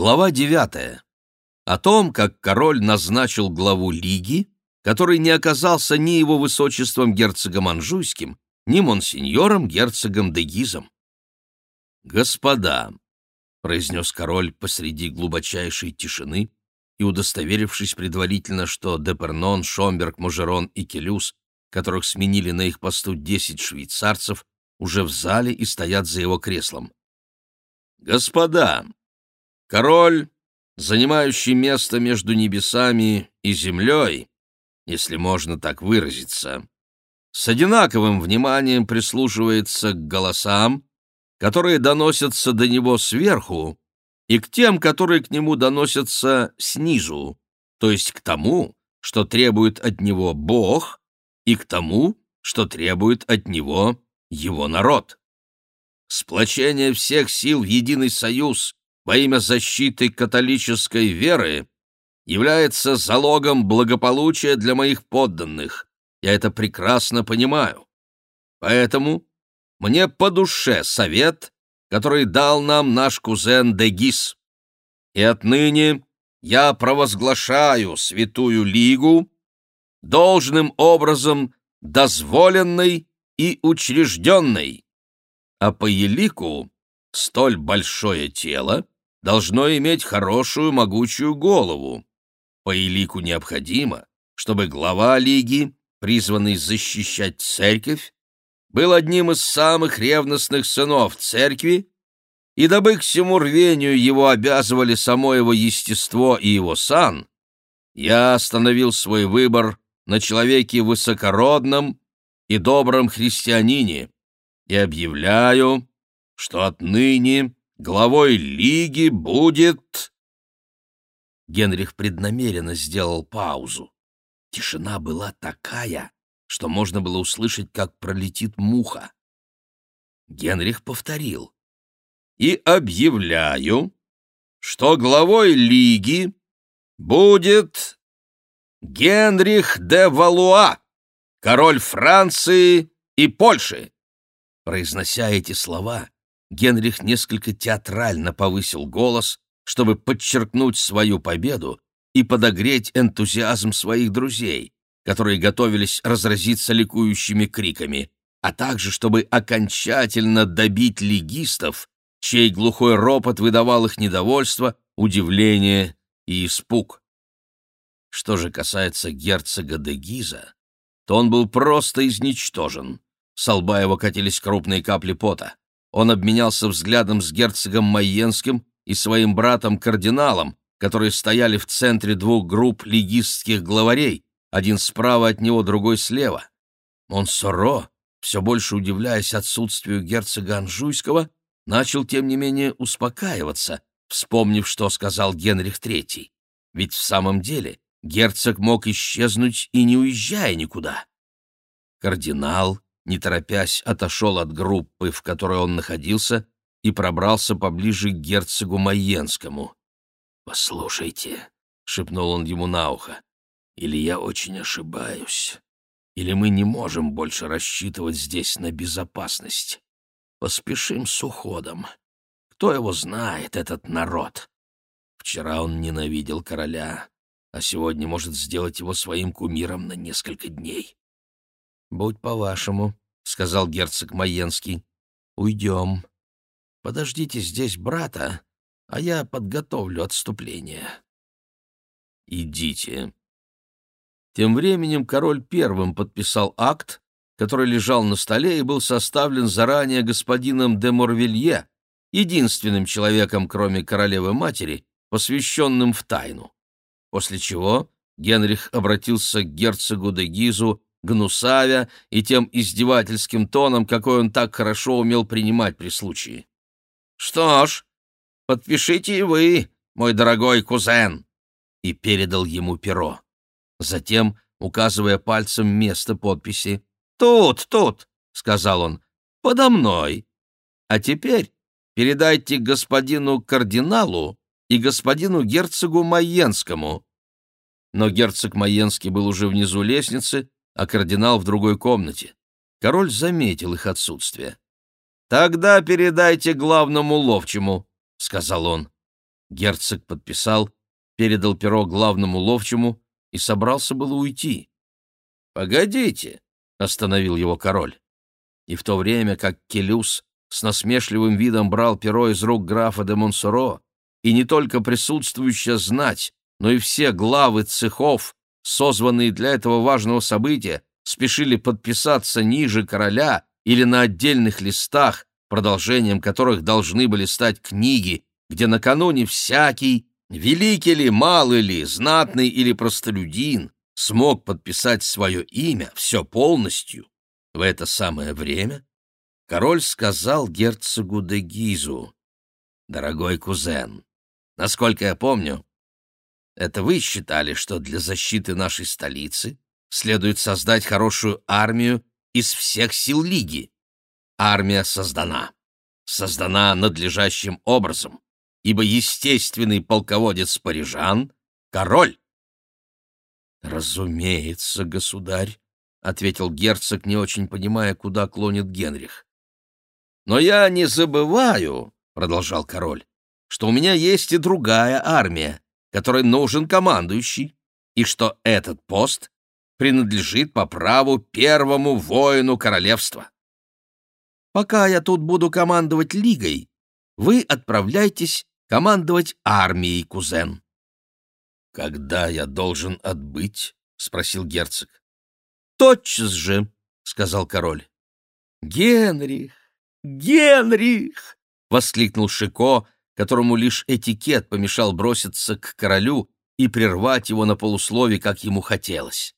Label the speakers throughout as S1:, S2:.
S1: Глава девятая. О том, как король назначил главу лиги, который не оказался ни его высочеством герцогом Анжуйским, ни монсеньором герцогом Дегизом. «Господа», — произнес король посреди глубочайшей тишины и, удостоверившись предварительно, что Депернон, Шомберг, Мужерон и Келюс, которых сменили на их посту десять швейцарцев, уже в зале и стоят за его креслом. «Господа, король, занимающий место между небесами и землей, если можно так выразиться, с одинаковым вниманием прислушивается к голосам, которые доносятся до него сверху, и к тем, которые к нему доносятся снизу, то есть к тому, что требует от него Бог, и к тому, что требует от него его народ. Сплочение всех сил в единый союз во имя защиты католической веры является залогом благополучия для моих подданных. Я это прекрасно понимаю. Поэтому мне по душе совет, который дал нам наш кузен Дегис. И отныне я провозглашаю Святую Лигу должным образом дозволенной и учрежденной. А по елику столь большое тело должно иметь хорошую могучую голову. По елику необходимо, чтобы глава лиги, призванный защищать церковь, был одним из самых ревностных сынов церкви, и дабы к всему рвению его обязывали само его естество и его сан, я остановил свой выбор на человеке высокородном и добром христианине и объявляю, что отныне главой лиги будет...» Генрих преднамеренно сделал паузу. Тишина была такая, что можно было услышать, как пролетит муха. Генрих повторил. «И объявляю, что главой лиги будет Генрих де Валуа, король Франции и Польши». Произнося эти слова, Генрих несколько театрально повысил голос, чтобы подчеркнуть свою победу и подогреть энтузиазм своих друзей, которые готовились разразиться ликующими криками, а также чтобы окончательно добить легистов, чей глухой ропот выдавал их недовольство, удивление и испуг. Что же касается герцога де Гиза, то он был просто изничтожен. С лба его катились крупные капли пота. Он обменялся взглядом с герцогом Майенским и своим братом-кардиналом, которые стояли в центре двух групп легистских главарей, один справа от него, другой слева. Монсоро, все больше удивляясь отсутствию герцога Анжуйского, начал, тем не менее, успокаиваться, вспомнив, что сказал Генрих III. Ведь в самом деле герцог мог исчезнуть и не уезжая никуда. Кардинал, не торопясь, отошел от группы, в которой он находился, и пробрался поближе к герцогу Майенскому. «Послушайте», — шепнул он ему на ухо, или я очень ошибаюсь, или мы не можем больше рассчитывать здесь на безопасность. Поспешим с уходом. Кто его знает, этот народ? Вчера он ненавидел короля, а сегодня может сделать его своим кумиром на несколько дней. — Будь по-вашему, — сказал герцог Маенский. — Уйдем. Подождите здесь брата, а я подготовлю отступление. — Идите, тем временем король первым подписал акт, который лежал на столе и был составлен заранее господином де Морвилье, единственным человеком, кроме королевы-матери, посвященным в тайну. После чего Генрих обратился к герцогу де Гизу, гнусавя и тем издевательским тоном, какой он так хорошо умел принимать при случае. «Что ж, подпишите и вы, мой дорогой кузен!» и передал ему перо. Затем, указывая пальцем место подписи, «Тут, тут», — сказал он, — «подо мной. А теперь передайте господину кардиналу и господину герцогу Майенскому». Но герцог Майенский был уже внизу лестницы, а кардинал в другой комнате. Король заметил их отсутствие. «Тогда передайте главному ловчему», — сказал он. Герцог подписал, передал перо главному ловчему и собрался было уйти. «Погодите», — остановил его король. И в то время как Келюс с насмешливым видом брал перо из рук графа де Монсоро, и не только присутствующая знать, но и все главы цехов, созванные для этого важного события, спешили подписаться ниже короля или на отдельных листах, продолжением которых должны были стать книги, где накануне всякий, великий ли, малый ли, знатный или простолюдин, смог подписать свое имя, все полностью. В это самое время король сказал герцогу де Гизу, «Дорогой кузен, насколько я помню, это вы считали, что для защиты нашей столицы следует создать хорошую армию из всех сил Лиги. Армия создана. Создана надлежащим образом, ибо естественный полководец парижан — король. «Разумеется, государь», — ответил герцог, не очень понимая, куда клонит Генрих. «Но я не забываю», — продолжал король, — «что у меня есть и другая армия, которой нужен командующий, и что этот пост принадлежит по праву первому воину королевства. Пока я тут буду командовать лигой, вы отправляйтесь командовать армией, кузен. — Когда я должен отбыть? — спросил герцог. — Тотчас же, — сказал король. — Генрих! Генрих! — воскликнул Шико, которому лишь этикет помешал броситься к королю и прервать его на полуслове, как ему хотелось.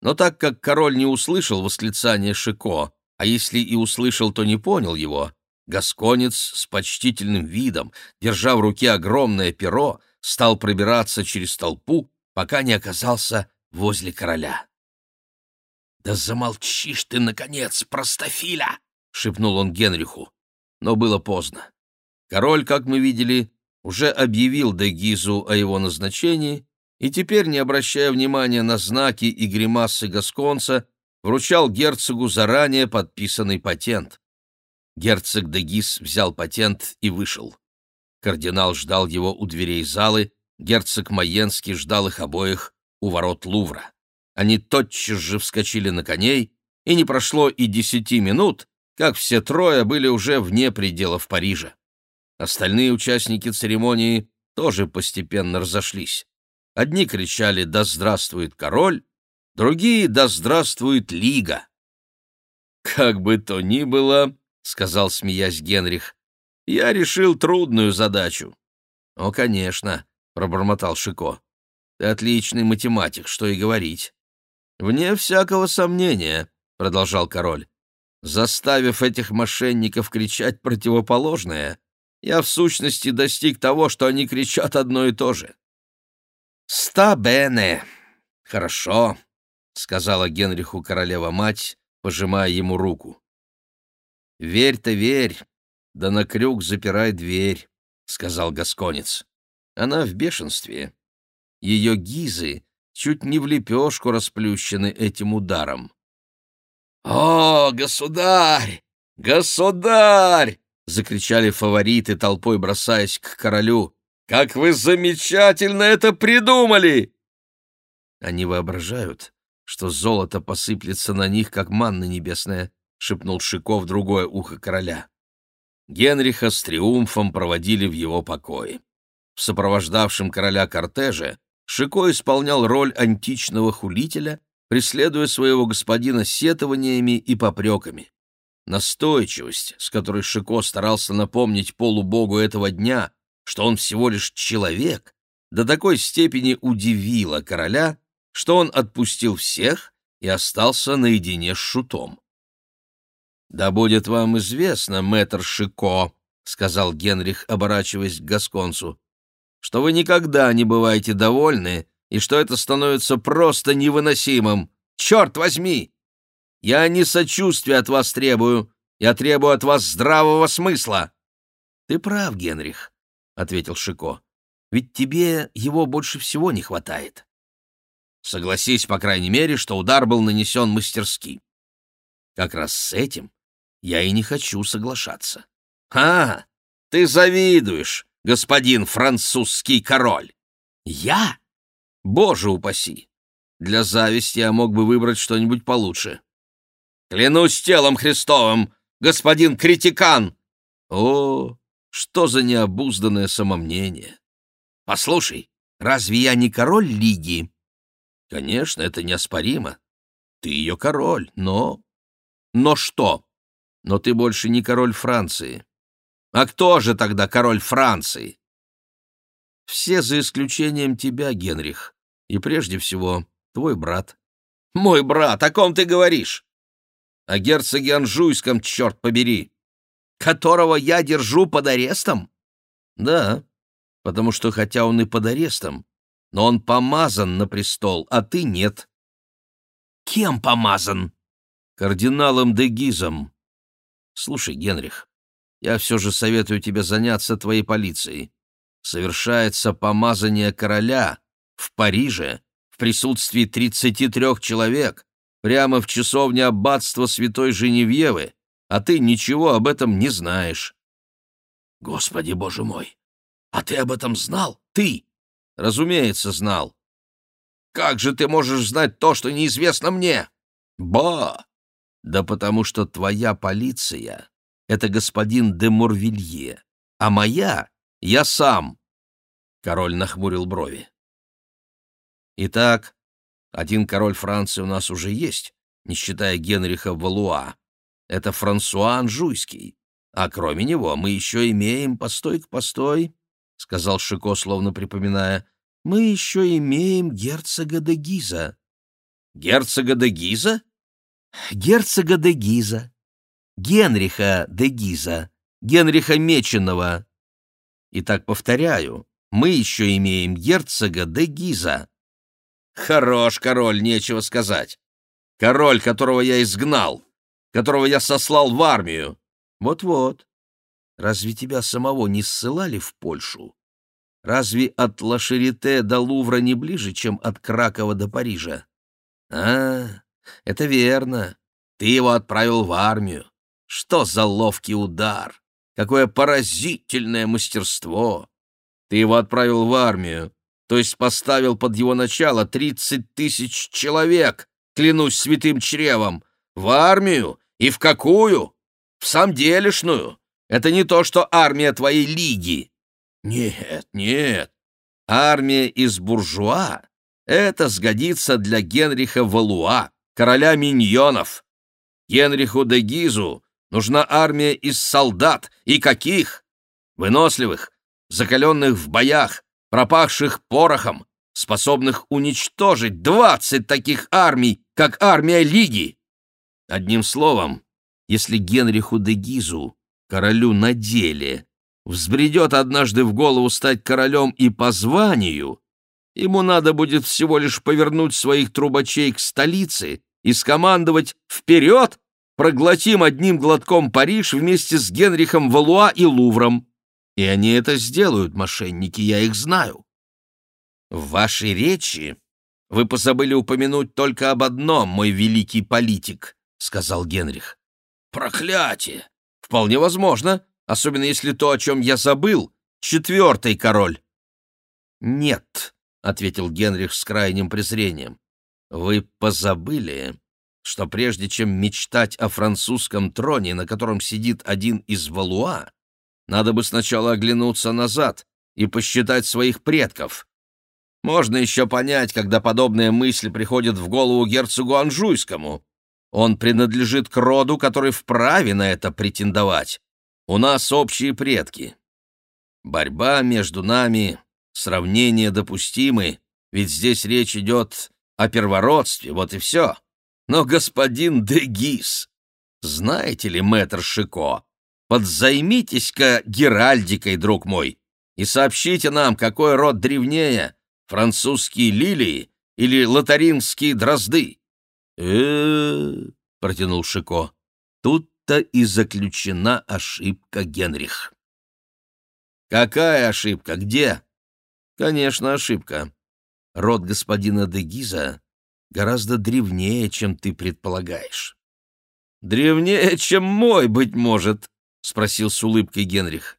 S1: Но так как король не услышал восклицания Шико, а если и услышал, то не понял его, Гасконец с почтительным видом, держа в руке огромное перо, стал пробираться через толпу, пока не оказался возле короля. «Да замолчишь ты, наконец, простофиля!» — шепнул он Генриху. Но было поздно. Король, как мы видели, уже объявил Дегизу о его назначении и теперь, не обращая внимания на знаки и гримасы Гасконца, вручал герцогу заранее подписанный патент. Герцог Дегиз взял патент и вышел. Кардинал ждал его у дверей залы, герцог Майенский ждал их обоих у ворот Лувра. Они тотчас же вскочили на коней, и не прошло и десяти минут, как все трое были уже вне пределов Парижа. Остальные участники церемонии тоже постепенно разошлись. Одни кричали «Да здравствует король!», другие «Да здравствует Лига!». «Как бы то ни было», — сказал, смеясь Генрих, — «я решил трудную задачу». «О, конечно», — пробормотал Шико. «Ты отличный математик, что и говорить». «Вне всякого сомнения», — продолжал король, — «заставив этих мошенников кричать противоположное, я в сущности достиг того, что они кричат одно и то же. «Ста бене! Хорошо», — сказала Генриху королева-мать, пожимая ему руку. «Верь-то верь, да на крюк запирай дверь», — сказал Гасконец. «Она в бешенстве. Ее гизы чуть не в лепешку расплющены этим ударом». «О, государь! Государь!» — закричали фавориты, толпой бросаясь к королю. «Как вы замечательно это придумали!» Они воображают, что золото посыплется на них, как манна небесная, — шепнул Шиков другое ухо короля. Генриха с триумфом проводили в его покое. В сопровождавшем короля кортеже Шико исполнял роль античного хулителя, преследуя своего господина сетованиями и попреками. Настойчивость, с которой Шико старался напомнить полубогу этого дня, что он всего лишь человек, до такой степени удивила короля, что он отпустил всех и остался наедине с шутом. «Да будет вам известно, мэтр Шико», — сказал Генрих, оборачиваясь к Гасконцу, «что вы никогда не бываете довольны и что это становится просто невыносимым. Черт возьми! Я не сочувствия от вас требую, я требую от вас здравого смысла. — Ты прав, Генрих, — ответил Шико, — ведь тебе его больше всего не хватает. Согласись, по крайней мере, что удар был нанесен мастерски. Как раз с этим я и не хочу соглашаться. — А, ты завидуешь, господин французский король. Я? Боже упаси! Для зависти я мог бы выбрать что-нибудь получше. Клянусь телом Христовым, господин критикан! О, что за необузданное самомнение! Послушай, разве я не король лиги? Конечно, это неоспоримо. Ты ее король, но... Но что? Но ты больше не король Франции. А кто же тогда король Франции? Все за исключением тебя, Генрих, и прежде всего твой брат. Мой брат, о ком ты говоришь? О герцоге Анжуйском, черт побери. Которого я держу под арестом? Да, потому что хотя он и под арестом, но он помазан на престол, а ты нет. Кем помазан? Кардиналом де Гизом. Слушай, Генрих, я все же советую тебе заняться твоей полицией. Совершается помазание короля в Париже в присутствии 33 человек, прямо в часовне аббатства святой Женевьевы, а ты ничего об этом не знаешь. Господи, боже мой! А ты об этом знал? Ты? Разумеется, знал. Как же ты можешь знать то, что неизвестно мне? Ба! Да потому что твоя полиция — это господин де Мурвилье, а моя — я сам. Король нахмурил брови. Итак, один король Франции у нас уже есть, не считая Генриха Валуа. Это Франсуа Анжуйский. А кроме него мы еще имеем... Постой к постой, — сказал Шико, словно припоминая. Мы еще имеем герцога де Гиза. Герцога де Гиза? Герцога де Гиза. Генриха де Гиза. Генриха Меченого. Итак, повторяю, мы еще имеем герцога де Гиза. Хорош король, нечего сказать. Король, которого я изгнал, которого я сослал в армию. Вот-вот. Разве тебя самого не ссылали в Польшу? Разве от Лашерите до Лувра не ближе, чем от Кракова до Парижа? А, это верно. Ты его отправил в армию. Что за ловкий удар! Какое поразительное мастерство! Ты его отправил в армию, то есть поставил под его начало тридцать тысяч человек, клянусь святым чревом, в армию и в какую? В самделишную. Это не то, что армия твоей лиги. Нет, нет. Армия из буржуа — это сгодится для Генриха Валуа, короля миньонов. Генриху де Гизу нужна армия из солдат. И каких? Выносливых, закаленных в боях, пропахших порохом, способных уничтожить двадцать таких армий, как армия Лиги. Одним словом, если Генриху де Гизу, королю на деле, взбредет однажды в голову стать королем и по званию, ему надо будет всего лишь повернуть своих трубачей к столице и скомандовать «Вперед! Проглотим одним глотком Париж вместе с Генрихом Валуа и Лувром!» И они это сделают, мошенники, я их знаю. В вашей речи вы позабыли упомянуть только об одном, мой великий политик, — сказал Генрих. Проклятие! Вполне возможно, особенно если то, о чем я забыл, четвертый король. Нет, — ответил Генрих с крайним презрением. Вы позабыли, что прежде чем мечтать о французском троне, на котором сидит один из Валуа, надо бы сначала оглянуться назад и посчитать своих предков. Можно еще понять, когда подобная мысль приходит в голову герцогу Анжуйскому. Он принадлежит к роду, который вправе на это претендовать. У нас общие предки. Борьба между нами, сравнения допустимы, ведь здесь речь идет о первородстве, вот и все. Но господин Дегис, знаете ли, мэтр Шико, Подзаймитесь-ка геральдикой, друг мой, и сообщите нам, какой род древнее, французские лилии или лотаринские дрозды. протянул Шико. Тут-то и заключена ошибка Генрих. Какая ошибка? Где? Конечно, ошибка. Род господина де Гиза гораздо древнее, чем ты предполагаешь. Древнее, чем мой, быть может, — спросил с улыбкой Генрих.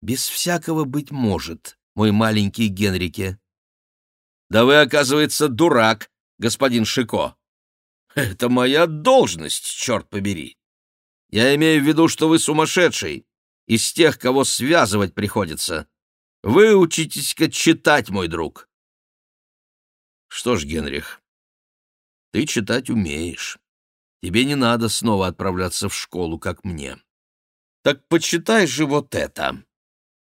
S1: Без всякого быть может, мой маленький Генрике. Да вы, оказывается, дурак, господин Шико. Это моя должность, черт побери. Я имею в виду, что вы сумасшедший, из тех, кого связывать приходится. Вы учитесь-ка читать, мой друг. Что ж, Генрих, ты читать умеешь. Тебе не надо снова отправляться в школу, как мне. Так почитай же вот это.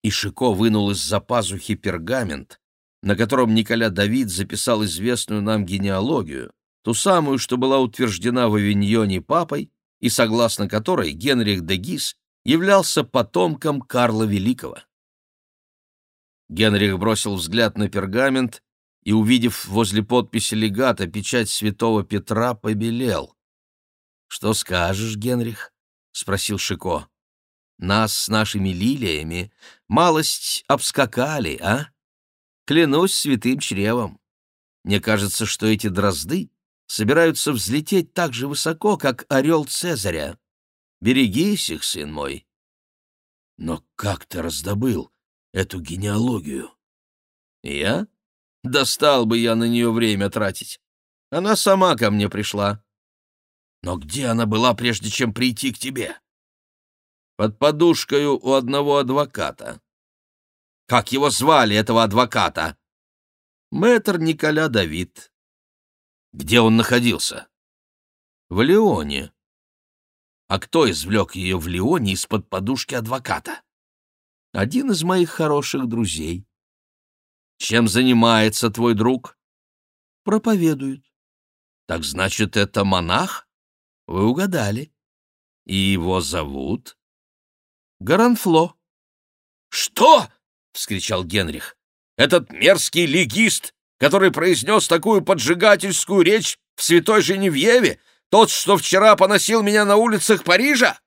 S1: И Шико вынул из-за пазухи пергамент, на котором Николя Давид записал известную нам генеалогию, ту самую, что была утверждена в Авиньоне папой и согласно которой Генрих де Гис являлся потомком Карла Великого. Генрих бросил взгляд на пергамент и, увидев возле подписи легата печать святого Петра, побелел. — Что скажешь, Генрих? — спросил Шико. — Нас с нашими лилиями малость обскакали, а? Клянусь святым чревом. Мне кажется, что эти дрозды собираются взлететь так же высоко, как орел Цезаря. Берегись их, сын мой. Но как ты раздобыл эту генеалогию? Я? Достал бы я на нее время тратить. Она сама ко мне пришла. Но где она была, прежде чем прийти к тебе? Под подушкою у одного адвоката. Как его звали, этого адвоката? Мэтр Николя Давид. Где он находился? В Леоне. А кто извлек ее в Леоне из-под подушки адвоката? Один из моих хороших друзей. Чем занимается твой друг? Проповедует. Так значит, это монах? Вы угадали. И его зовут? Гаранфло. Что? — вскричал Генрих. «Этот мерзкий легист, который произнес такую поджигательскую речь в Святой Женевьеве, тот, что вчера поносил меня на улицах Парижа?»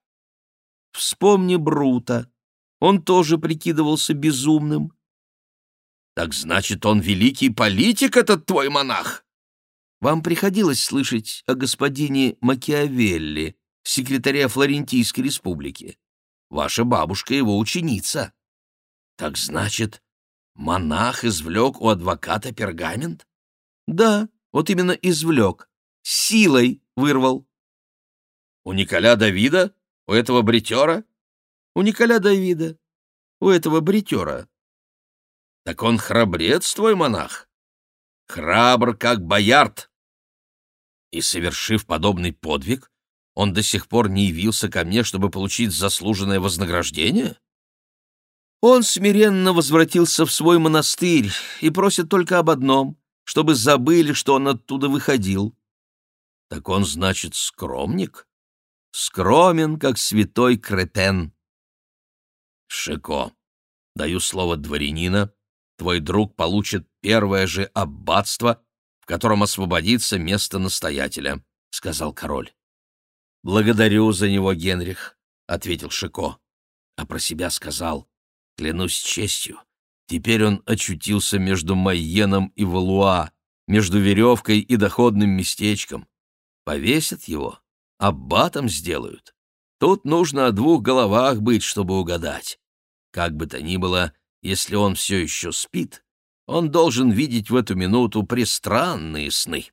S1: «Вспомни Брута. Он тоже прикидывался безумным». «Так значит, он великий политик, этот твой монах?» «Вам приходилось слышать о господине Макиавелли, секретаре Флорентийской республики. Ваша бабушка его ученица». Так значит, монах извлек у адвоката пергамент? Да, вот именно извлек. Силой вырвал. У Николя Давида? У этого бритера? У Николя Давида. У этого бритера. Так он храбрец, твой монах. Храбр, как боярд. И, совершив подобный подвиг, он до сих пор не явился ко мне, чтобы получить заслуженное вознаграждение? Он смиренно возвратился в свой монастырь и просит только об одном, чтобы забыли, что он оттуда выходил. Так он, значит, скромник? Скромен, как святой Кретен. Шико, даю слово дворянина, твой друг получит первое же аббатство, в котором освободится место настоятеля, — сказал король. — Благодарю за него, Генрих, — ответил Шико, а про себя сказал. Клянусь честью, теперь он очутился между Майеном и Валуа, между веревкой и доходным местечком. Повесят его, аббатом сделают. Тут нужно о двух головах быть, чтобы угадать. Как бы то ни было, если он все еще спит, он должен видеть в эту минуту пристранные сны.